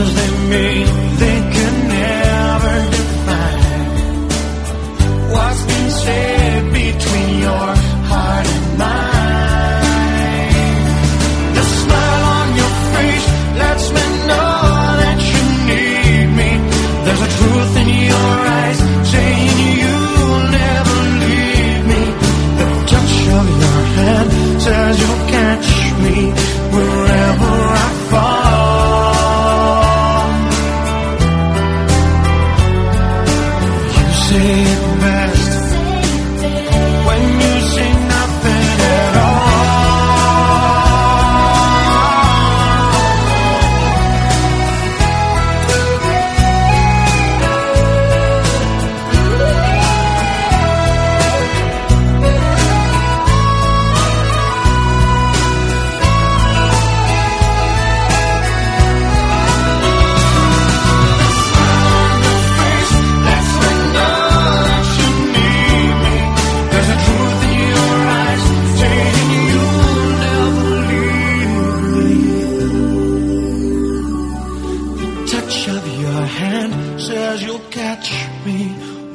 As they may, they can never define. What's been said You say